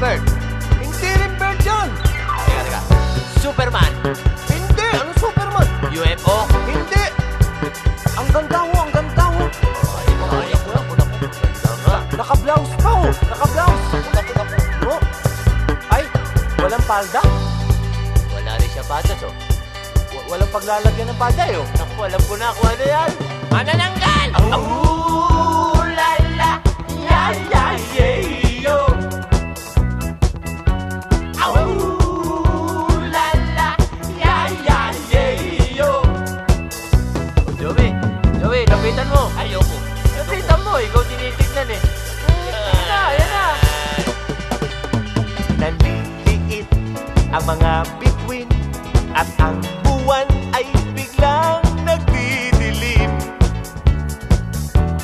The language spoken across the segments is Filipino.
Bird. Hindi rin bird. Teka, teka. Superman. Hindi. Ano Superman? UFO. Hindi. Ang ganda ho, ang ganda ho. Ay, ay, ako, ako, ako. Naka-blouse pa ho. Naka-blouse. Ako, ako, ako. Ay, walang palda. Wala rin siya patas, oh. Walang paglalagyan ng palda, eh, oh. Naku, alam ko na kung ano yan. Manananggal! Oh! oh! Joey! Joey, lapitan mo! Ayoko. Lapitan mo, ikaw tinitignan eh. Yan na, yan na! Naliliit ang mga bituin at ang buwan ay biglang nagdidilim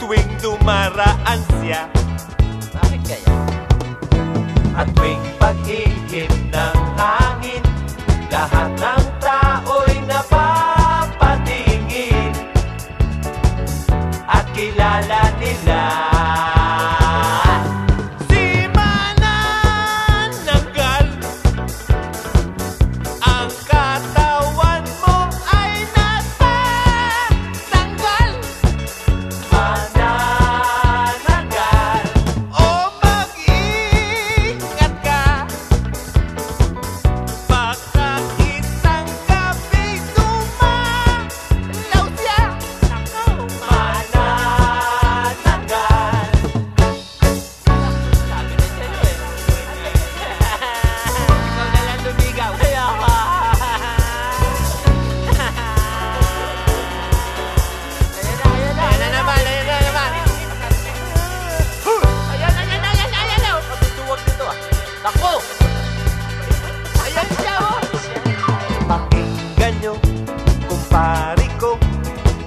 tuwing dumaraan siya Bakit kaya? at tuwing pag-ihip ng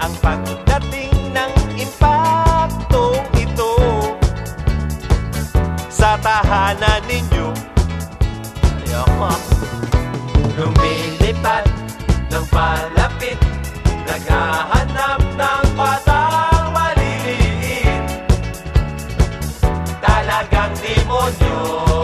ang pagdating ng impaktong ito sa tahanan ninyo. Ayoko. Lumilipad ng palapit, naghahanap ng batang maliliit. Talagang demonyo.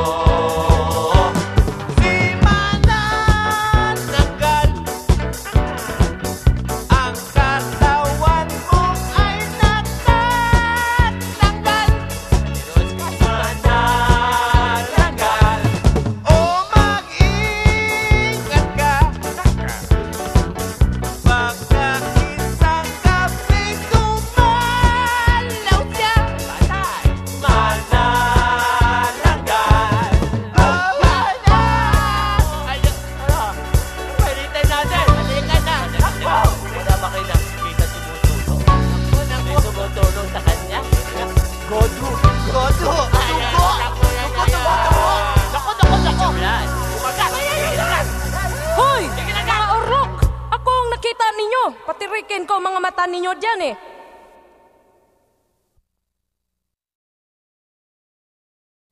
Patirikin ko mga mata ninyo dyan eh.